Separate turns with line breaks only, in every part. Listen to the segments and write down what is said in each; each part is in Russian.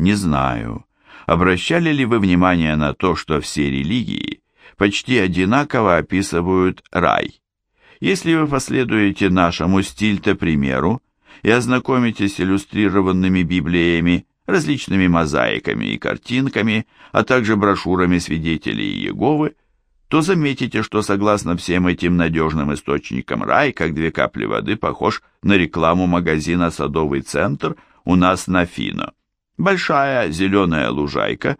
не знаю, обращали ли вы внимание на то, что все религии почти одинаково описывают рай. Если вы последуете нашему стильте примеру и ознакомитесь с иллюстрированными Библиями, различными мозаиками и картинками, а также брошюрами свидетелей Иеговы, то заметите, что согласно всем этим надежным источникам рай, как две капли воды, похож на рекламу магазина «Садовый центр» у нас на Фино. Большая зеленая лужайка,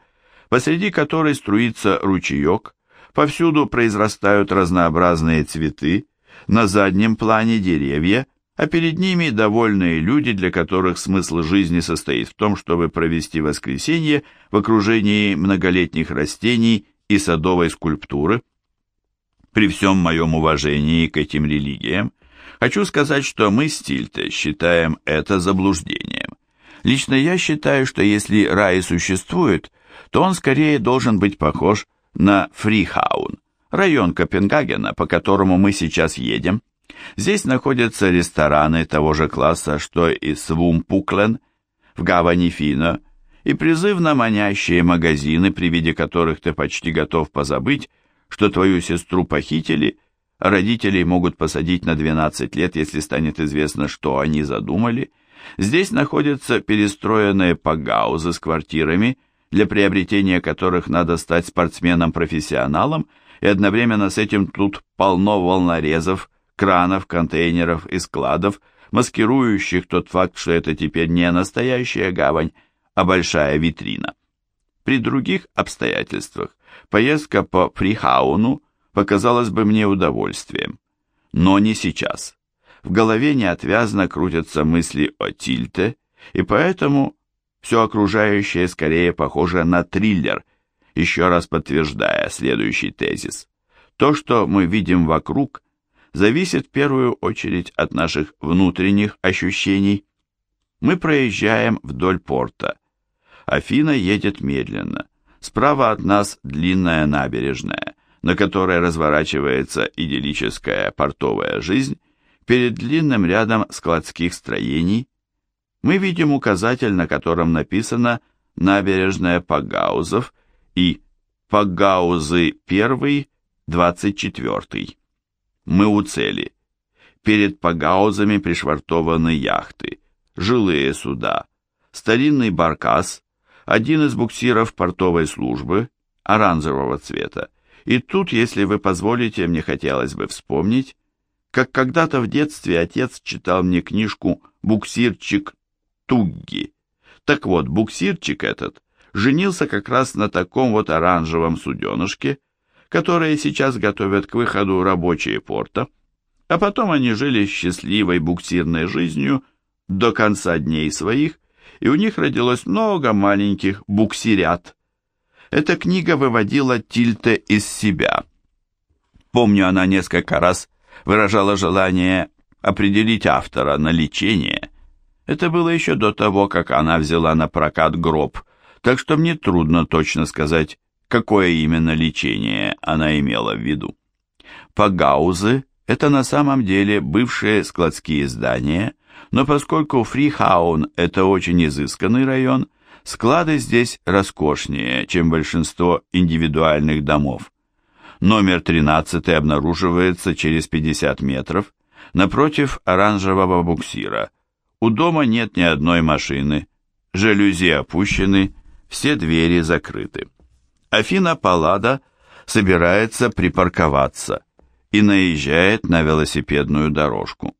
посреди которой струится ручеек, повсюду произрастают разнообразные цветы, на заднем плане деревья, а перед ними довольные люди, для которых смысл жизни состоит в том, чтобы провести воскресенье в окружении многолетних растений и садовой скульптуры. При всем моем уважении к этим религиям, хочу сказать, что мы с считаем это заблуждением. Лично я считаю, что если рай существует, то он скорее должен быть похож на Фрихаун, район Копенгагена, по которому мы сейчас едем. Здесь находятся рестораны того же класса, что и Свумпуклен в гавани Фино, и призывно манящие магазины, при виде которых ты почти готов позабыть, что твою сестру похитили, а родителей могут посадить на 12 лет, если станет известно, что они задумали. Здесь находятся перестроенные пагаузы с квартирами, для приобретения которых надо стать спортсменом-профессионалом, и одновременно с этим тут полно волнорезов, кранов, контейнеров и складов, маскирующих тот факт, что это теперь не настоящая гавань, а большая витрина. При других обстоятельствах поездка по Фрихауну показалась бы мне удовольствием. Но не сейчас. В голове неотвязно крутятся мысли о Тильте, и поэтому все окружающее скорее похоже на триллер, еще раз подтверждая следующий тезис. То, что мы видим вокруг, зависит в первую очередь от наших внутренних ощущений. Мы проезжаем вдоль порта. Афина едет медленно. Справа от нас длинная набережная, на которой разворачивается идиллическая портовая жизнь. Перед длинным рядом складских строений мы видим указатель, на котором написано «Набережная Пагаузов» и «Пагаузы 1, 24». Мы у цели. Перед Пагаузами пришвартованы яхты, жилые суда, старинный баркас, один из буксиров портовой службы, оранжевого цвета. И тут, если вы позволите, мне хотелось бы вспомнить, как когда-то в детстве отец читал мне книжку «Буксирчик Тугги». Так вот, буксирчик этот женился как раз на таком вот оранжевом суденышке, которое сейчас готовят к выходу рабочие порта, а потом они жили счастливой буксирной жизнью до конца дней своих, и у них родилось много маленьких буксирят. Эта книга выводила Тильте из себя. Помню, она несколько раз выражала желание определить автора на лечение. Это было еще до того, как она взяла на прокат гроб, так что мне трудно точно сказать, какое именно лечение она имела в виду. Пагаузы – это на самом деле бывшие складские здания, но поскольку Фрихаун – это очень изысканный район, склады здесь роскошнее, чем большинство индивидуальных домов. Номер 13 обнаруживается через 50 метров, напротив оранжевого буксира. У дома нет ни одной машины, жалюзи опущены, все двери закрыты. Афина Паллада собирается припарковаться и наезжает на велосипедную дорожку.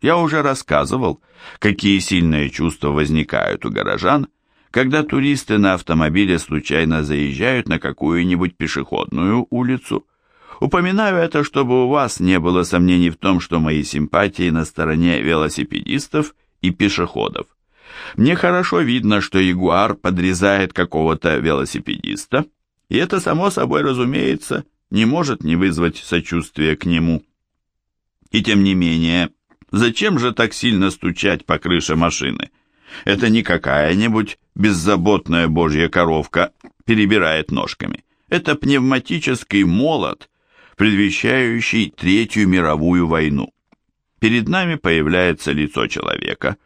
Я уже рассказывал, какие сильные чувства возникают у горожан, когда туристы на автомобиле случайно заезжают на какую-нибудь пешеходную улицу. Упоминаю это, чтобы у вас не было сомнений в том, что мои симпатии на стороне велосипедистов и пешеходов. Мне хорошо видно, что Ягуар подрезает какого-то велосипедиста, и это, само собой разумеется, не может не вызвать сочувствия к нему. И тем не менее, Зачем же так сильно стучать по крыше машины? Это не какая-нибудь беззаботная божья коровка перебирает ножками. Это пневматический молот, предвещающий Третью мировую войну. Перед нами появляется лицо человека.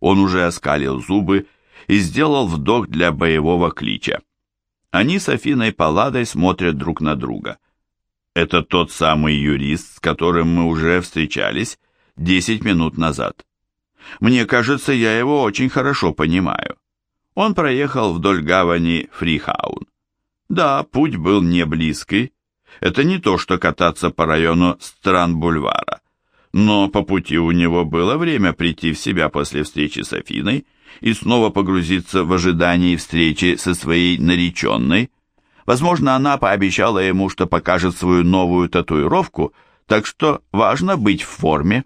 Он уже оскалил зубы и сделал вдох для боевого клича. Они с Афиной Палладой смотрят друг на друга. Это тот самый юрист, с которым мы уже встречались 10 минут назад. Мне кажется, я его очень хорошо понимаю. Он проехал вдоль гавани Фрихаун. Да, путь был не близкий. Это не то, что кататься по району Стран-Бульвара. Но по пути у него было время прийти в себя после встречи с Афиной и снова погрузиться в ожидании встречи со своей нареченной. Возможно, она пообещала ему, что покажет свою новую татуировку, так что важно быть в форме.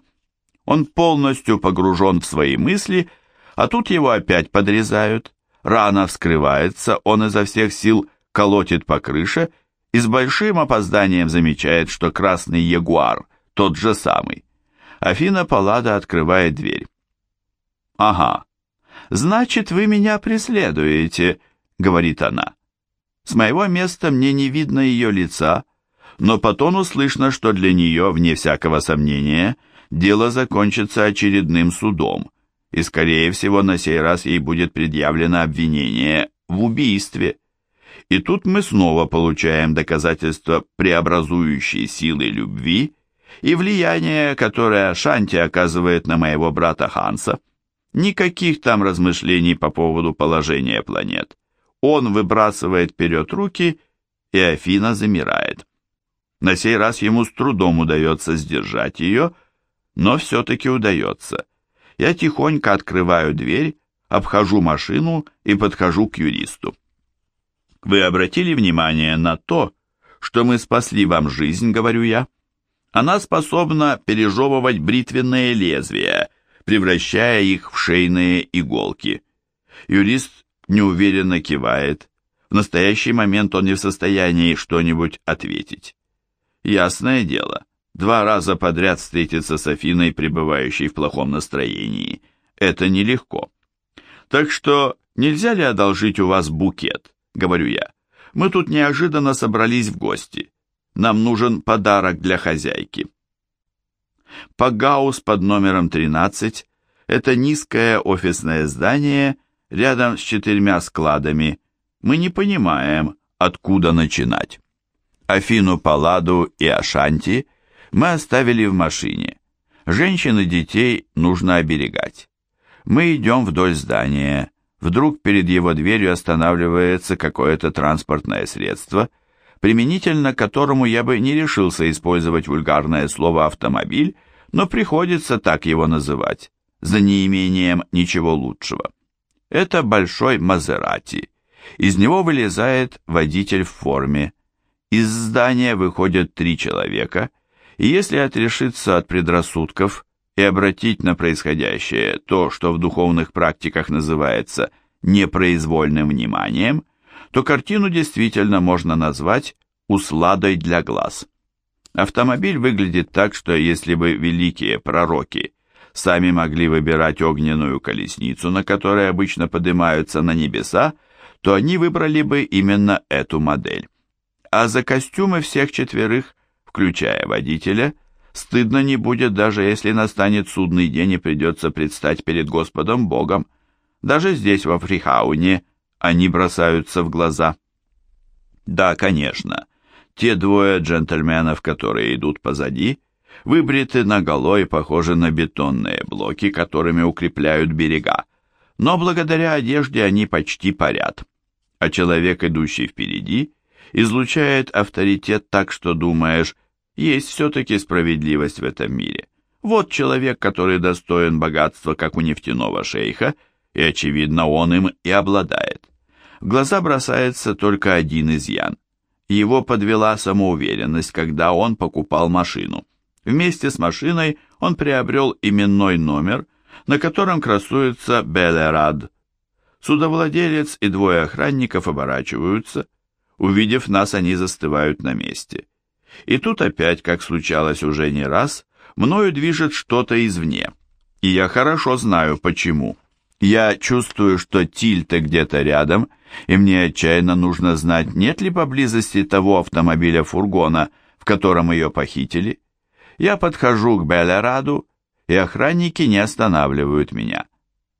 Он полностью погружен в свои мысли, а тут его опять подрезают. Рана вскрывается, он изо всех сил колотит по крыше и с большим опозданием замечает, что красный ягуар тот же самый. Афина Паллада открывает дверь. «Ага, значит, вы меня преследуете», — говорит она. С моего места мне не видно ее лица, но по тону слышно, что для нее, вне всякого сомнения, дело закончится очередным судом, и, скорее всего, на сей раз ей будет предъявлено обвинение в убийстве. И тут мы снова получаем доказательство преобразующей силы любви и влияния, которое Шанти оказывает на моего брата Ханса. Никаких там размышлений по поводу положения планет. Он выбрасывает вперед руки, и Афина замирает. На сей раз ему с трудом удается сдержать ее, но все-таки удается. Я тихонько открываю дверь, обхожу машину и подхожу к юристу. Вы обратили внимание на то, что мы спасли вам жизнь, говорю я? Она способна пережевывать бритвенные лезвия, превращая их в шейные иголки. Юрист неуверенно кивает. В настоящий момент он не в состоянии что-нибудь ответить. Ясное дело, два раза подряд встретиться с Афиной, пребывающей в плохом настроении, это нелегко. Так что нельзя ли одолжить у вас букет? — говорю я. «Мы тут неожиданно собрались в гости. Нам нужен подарок для хозяйки». Пагаус под номером 13 – это низкое офисное здание рядом с четырьмя складами. Мы не понимаем, откуда начинать. Афину Паладу и Ашанти мы оставили в машине. Женщин и детей нужно оберегать. Мы идем вдоль здания. Вдруг перед его дверью останавливается какое-то транспортное средство, применительно к которому я бы не решился использовать вульгарное слово «автомобиль», но приходится так его называть, за неимением ничего лучшего. Это большой Мазерати. Из него вылезает водитель в форме. Из здания выходят три человека, и если отрешиться от предрассудков, и обратить на происходящее то, что в духовных практиках называется непроизвольным вниманием, то картину действительно можно назвать усладой для глаз. Автомобиль выглядит так, что если бы великие пророки сами могли выбирать огненную колесницу, на которой обычно поднимаются на небеса, то они выбрали бы именно эту модель. А за костюмы всех четверых, включая водителя, Стыдно не будет, даже если настанет судный день и придется предстать перед Господом Богом. Даже здесь, во Фрихауне, они бросаются в глаза. Да, конечно, те двое джентльменов, которые идут позади, выбриты наголо и похожи на бетонные блоки, которыми укрепляют берега. Но благодаря одежде они почти парят. А человек, идущий впереди, излучает авторитет так, что думаешь, есть все-таки справедливость в этом мире. Вот человек, который достоин богатства, как у нефтяного шейха, и, очевидно, он им и обладает. В глаза бросается только один изъян. Его подвела самоуверенность, когда он покупал машину. Вместе с машиной он приобрел именной номер, на котором красуется Белерад. Судовладелец и двое охранников оборачиваются. Увидев нас, они застывают на месте. И тут опять, как случалось уже не раз, мною движет что-то извне. И я хорошо знаю, почему. Я чувствую, что Тильта где-то рядом, и мне отчаянно нужно знать, нет ли поблизости того автомобиля-фургона, в котором ее похитили. Я подхожу к Белераду, и охранники не останавливают меня.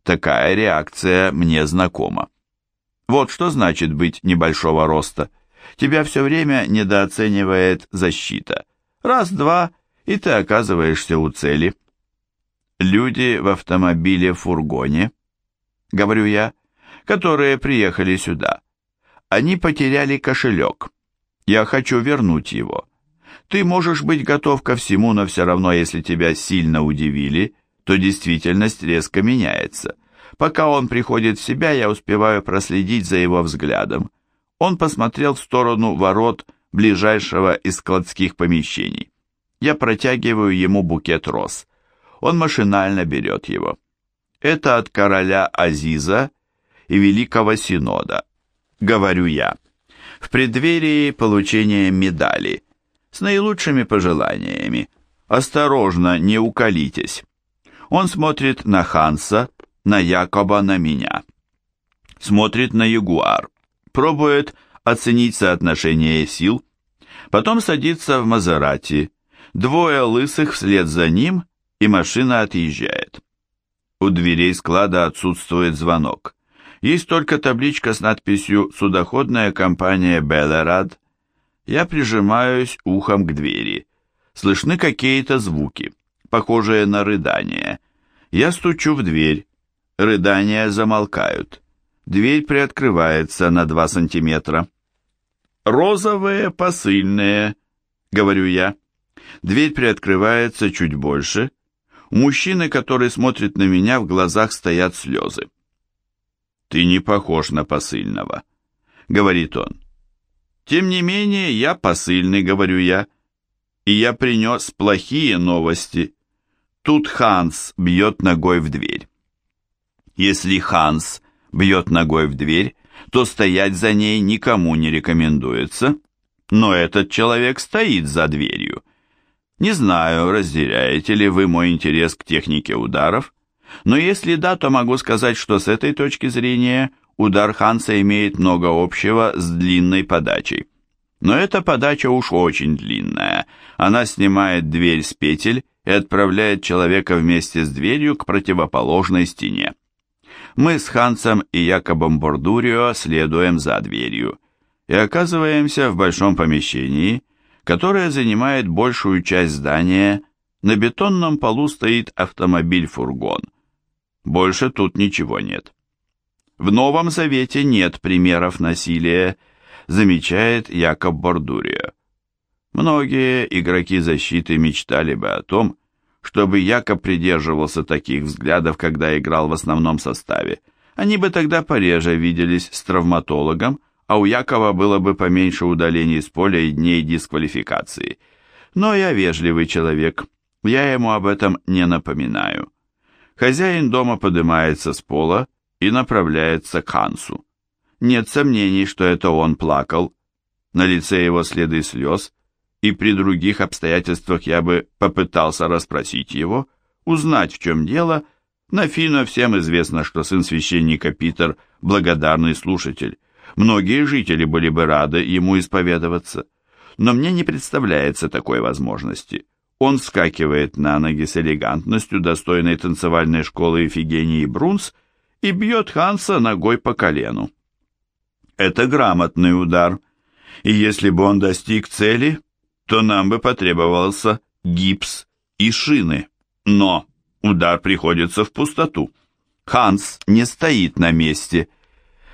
Такая реакция мне знакома. Вот что значит быть небольшого роста. Тебя все время недооценивает защита. Раз-два, и ты оказываешься у цели. Люди в автомобиле-фургоне, говорю я, которые приехали сюда. Они потеряли кошелек. Я хочу вернуть его. Ты можешь быть готов ко всему, но все равно, если тебя сильно удивили, то действительность резко меняется. Пока он приходит в себя, я успеваю проследить за его взглядом. Он посмотрел в сторону ворот ближайшего из складских помещений. Я протягиваю ему букет роз. Он машинально берет его. Это от короля Азиза и Великого Синода, говорю я, в преддверии получения медали, с наилучшими пожеланиями. Осторожно, не уколитесь. Он смотрит на Ханса, на Якоба, на меня. Смотрит на Ягуар, пробует оценить соотношение сил, потом садится в Мазерати, двое лысых вслед за ним, и машина отъезжает. У дверей склада отсутствует звонок. Есть только табличка с надписью «Судоходная компания Белерад». Я прижимаюсь ухом к двери. Слышны какие-то звуки, похожие на рыдания. Я стучу в дверь. Рыдания замолкают. Дверь приоткрывается на два сантиметра. «Розовые посыльные», — говорю я. Дверь приоткрывается чуть больше. У мужчины, который смотрит на меня, в глазах стоят слезы. «Ты не похож на посыльного», — говорит он. «Тем не менее, я посыльный», — говорю я, — «и я принес плохие новости». Тут Ханс бьет ногой в дверь. Если Ханс бьет ногой в дверь, то стоять за ней никому не рекомендуется, но этот человек стоит за дверью. Не знаю, разделяете ли вы мой интерес к технике ударов, но если да, то могу сказать, что с этой точки зрения удар Ханса имеет много общего с длинной подачей. Но эта подача уж очень длинная. Она снимает дверь с петель и отправляет человека вместе с дверью к противоположной стене. Мы с Хансом и Якобом Бордурио следуем за дверью и оказываемся в большом помещении, которое занимает большую часть здания. На бетонном полу стоит автомобиль-фургон. Больше тут ничего нет. В Новом Завете нет примеров насилия, замечает Якоб Бордурио. Многие игроки защиты мечтали бы о том, чтобы Якоб придерживался таких взглядов, когда играл в основном составе. Они бы тогда пореже виделись с травматологом, а у Якова было бы поменьше удалений с поля и дней дисквалификации. Но я вежливый человек, я ему об этом не напоминаю. Хозяин дома поднимается с пола и направляется к Хансу. Нет сомнений, что это он плакал. На лице его следы слез, и при других обстоятельствах я бы попытался расспросить его, узнать, в чем дело. На Фина всем известно, что сын священника Питер – благодарный слушатель. Многие жители были бы рады ему исповедоваться. Но мне не представляется такой возможности. Он вскакивает на ноги с элегантностью, достойной танцевальной школы Эфигении Брунс, и бьет Ханса ногой по колену. Это грамотный удар, и если бы он достиг цели, то нам бы потребовался гипс и шины. Но удар приходится в пустоту. Ханс не стоит на месте.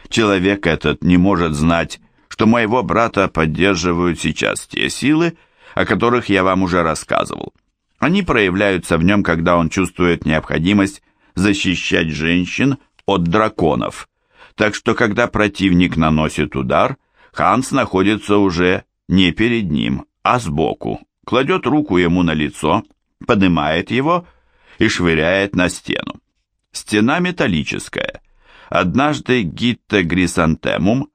Человек этот не может знать, что моего брата поддерживают сейчас те силы, о которых я вам уже рассказывал. Они проявляются в нем, когда он чувствует необходимость защищать женщин от драконов. Так что, когда противник наносит удар, Ханс находится уже не перед ним, а сбоку, кладет руку ему на лицо, поднимает его и швыряет на стену. Стена металлическая. Однажды Гитте Грисантемум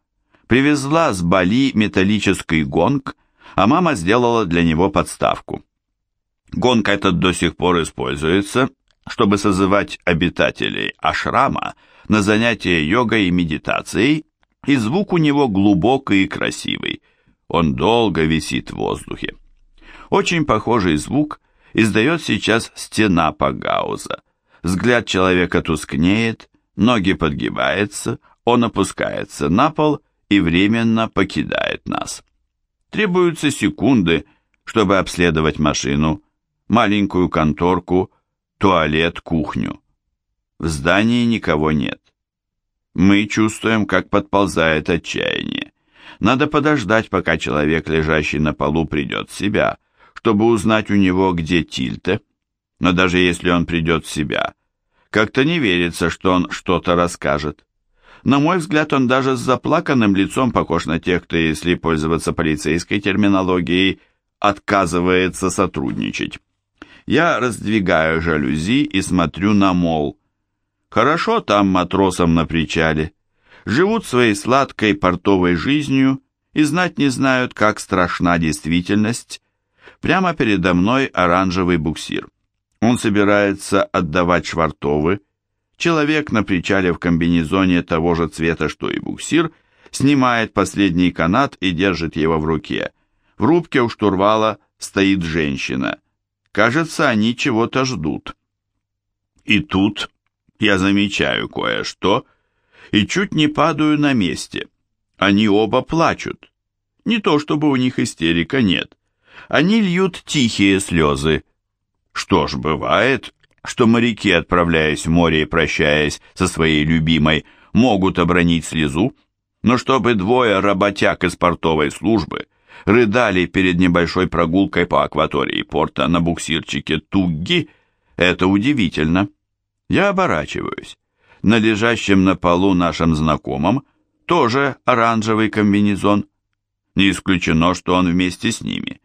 привезла с Бали металлический гонг, а мама сделала для него подставку. Гонг этот до сих пор используется, чтобы созывать обитателей ашрама на занятия йогой и медитацией, и звук у него глубокий и красивый – он долго висит в воздухе. Очень похожий звук издает сейчас стена Пагауза. Взгляд человека тускнеет, ноги подгибаются, он опускается на пол и временно покидает нас. Требуются секунды, чтобы обследовать машину, маленькую конторку, туалет, кухню. В здании никого нет. Мы чувствуем, как подползает отчаяние. Надо подождать, пока человек, лежащий на полу, придет в себя, чтобы узнать у него, где Тильте. Но даже если он придет в себя, как-то не верится, что он что-то расскажет. На мой взгляд, он даже с заплаканным лицом похож на тех, кто, если пользоваться полицейской терминологией, отказывается сотрудничать. Я раздвигаю жалюзи и смотрю на мол. Хорошо там матросам на причале. Живут своей сладкой портовой жизнью и знать не знают, как страшна действительность. Прямо передо мной оранжевый буксир. Он собирается отдавать швартовы. Человек на причале в комбинезоне того же цвета, что и буксир, снимает последний канат и держит его в руке. В рубке у штурвала стоит женщина. Кажется, они чего-то ждут. И тут я замечаю кое-что и чуть не падаю на месте. Они оба плачут. Не то чтобы у них истерика нет. Они льют тихие слезы. Что ж, бывает, что моряки, отправляясь в море и прощаясь со своей любимой, могут обронить слезу, но чтобы двое работяг из портовой службы рыдали перед небольшой прогулкой по акватории порта на буксирчике Тугги, это удивительно. Я оборачиваюсь. На лежащем на полу нашем знакомом тоже оранжевый комбинезон. Не исключено, что он вместе с ними.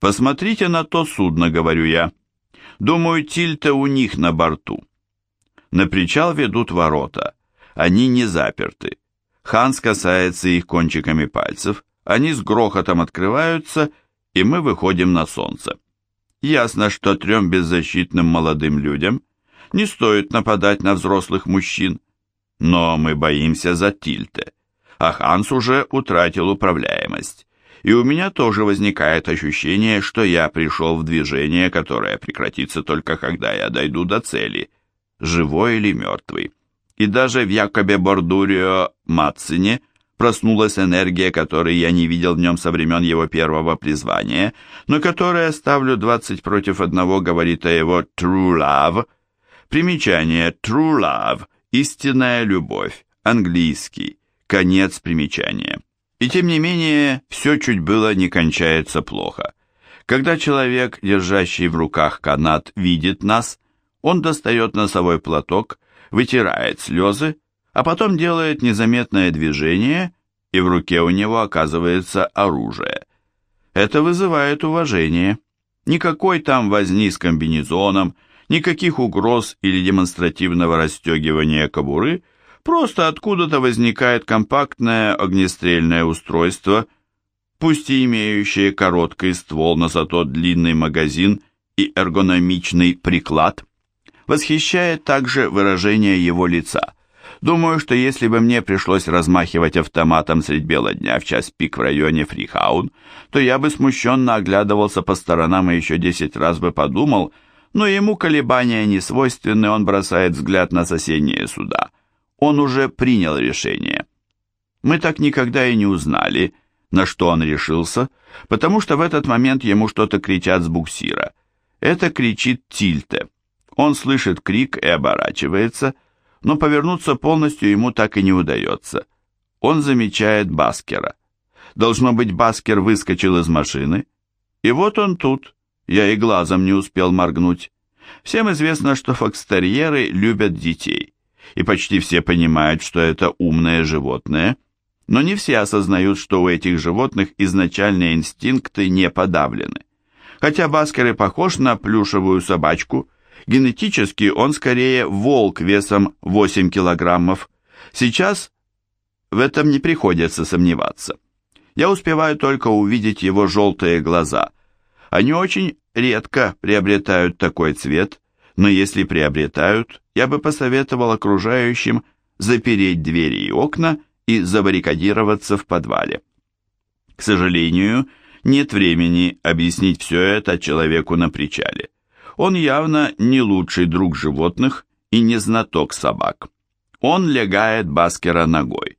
«Посмотрите на то судно», — говорю я. «Думаю, Тильта у них на борту». На причал ведут ворота. Они не заперты. Ханс касается их кончиками пальцев. Они с грохотом открываются, и мы выходим на солнце. Ясно, что трем беззащитным молодым людям не стоит нападать на взрослых мужчин, но мы боимся за Тильте, а Ханс уже утратил управляемость. И у меня тоже возникает ощущение, что я пришел в движение, которое прекратится только когда я дойду до цели, живой или мертвый. И даже в Якобе Бордурио Матцине проснулась энергия, которой я не видел в нем со времен его первого призвания, но которая, ставлю 20 против одного, говорит о его «true love». Примечание «true love» – истинная любовь, английский, конец примечания. И тем не менее, все чуть было не кончается плохо. Когда человек, держащий в руках канат, видит нас, он достает носовой платок, вытирает слезы, а потом делает незаметное движение, и в руке у него оказывается оружие. Это вызывает уважение. Никакой там возни с комбинезоном, никаких угроз или демонстративного расстегивания кобуры, просто откуда-то возникает компактное огнестрельное устройство, пусть и имеющее короткий ствол, но зато длинный магазин и эргономичный приклад. Восхищает также выражение его лица – Думаю, что если бы мне пришлось размахивать автоматом средь бела дня в час пик в районе Фрихаун, то я бы смущенно оглядывался по сторонам и еще десять раз бы подумал, но ему колебания не свойственны, он бросает взгляд на соседние суда. Он уже принял решение. Мы так никогда и не узнали, на что он решился, потому что в этот момент ему что-то кричат с буксира. Это кричит Тильте. Он слышит крик и оборачивается – но повернуться полностью ему так и не удается. Он замечает Баскера. Должно быть, Баскер выскочил из машины. И вот он тут. Я и глазом не успел моргнуть. Всем известно, что фокстерьеры любят детей. И почти все понимают, что это умное животное. Но не все осознают, что у этих животных изначальные инстинкты не подавлены. Хотя Баскер и похож на плюшевую собачку – Генетически он скорее волк весом 8 килограммов. Сейчас в этом не приходится сомневаться. Я успеваю только увидеть его желтые глаза. Они очень редко приобретают такой цвет, но если приобретают, я бы посоветовал окружающим запереть двери и окна и забаррикадироваться в подвале. К сожалению, нет времени объяснить все это человеку на причале. Он явно не лучший друг животных и не знаток собак. Он легает Баскера ногой.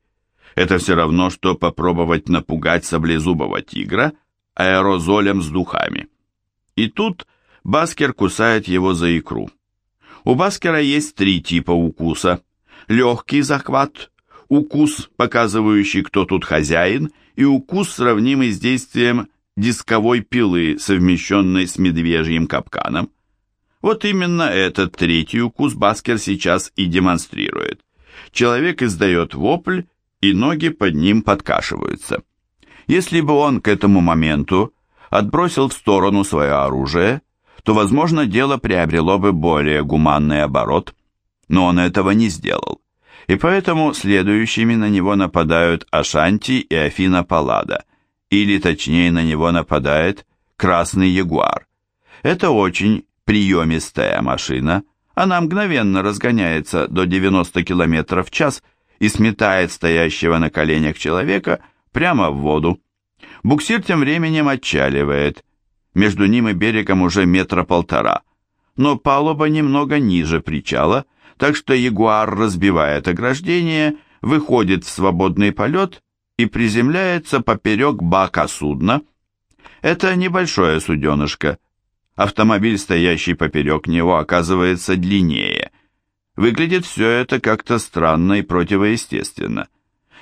Это все равно, что попробовать напугать саблезубого тигра аэрозолем с духами. И тут Баскер кусает его за икру. У Баскера есть три типа укуса. Легкий захват, укус, показывающий, кто тут хозяин, и укус, сравнимый с действием дисковой пилы, совмещенной с медвежьим капканом. Вот именно этот третий укус Баскер сейчас и демонстрирует. Человек издает вопль, и ноги под ним подкашиваются. Если бы он к этому моменту отбросил в сторону свое оружие, то, возможно, дело приобрело бы более гуманный оборот, но он этого не сделал, и поэтому следующими на него нападают Ашанти и Афина Паллада, или точнее на него нападает Красный Ягуар. Это очень приемистая машина, она мгновенно разгоняется до 90 км в час и сметает стоящего на коленях человека прямо в воду. Буксир тем временем отчаливает, между ним и берегом уже метра полтора, но палуба немного ниже причала, так что ягуар разбивает ограждение, выходит в свободный полет и приземляется поперек бака судна. Это небольшое суденышко. Автомобиль, стоящий поперек него, оказывается длиннее. Выглядит все это как-то странно и противоестественно.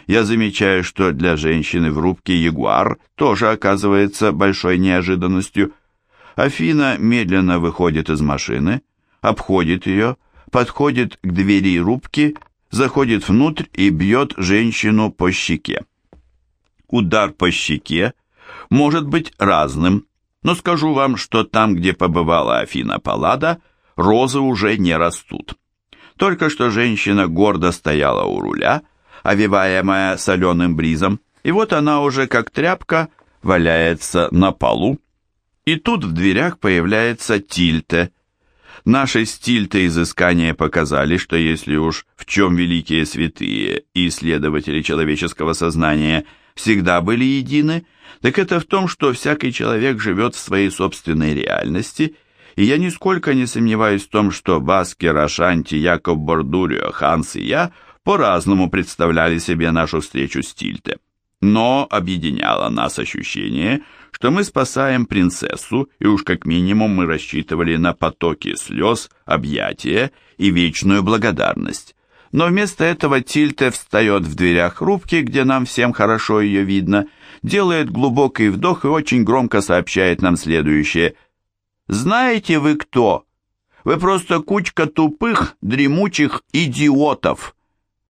Я замечаю, что для женщины в рубке Ягуар тоже оказывается большой неожиданностью. Афина медленно выходит из машины, обходит ее, подходит к двери рубки, заходит внутрь и бьет женщину по щеке. Удар по щеке может быть разным, но скажу вам, что там, где побывала Афина Паллада, розы уже не растут. Только что женщина гордо стояла у руля, овиваемая соленым бризом, и вот она уже как тряпка валяется на полу. И тут в дверях появляется Тильте. Наши с Тильте изыскания показали, что если уж в чем великие святые и исследователи человеческого сознания всегда были едины, так это в том, что всякий человек живет в своей собственной реальности, и я нисколько не сомневаюсь в том, что Баскер, Ашанти, Якоб Бордурио, Ханс и я – по-разному представляли себе нашу встречу с Тильте. Но объединяло нас ощущение, что мы спасаем принцессу, и уж как минимум мы рассчитывали на потоки слез, объятия и вечную благодарность. Но вместо этого Тильте встает в дверях рубки, где нам всем хорошо ее видно, делает глубокий вдох и очень громко сообщает нам следующее. «Знаете вы кто? Вы просто кучка тупых, дремучих идиотов!»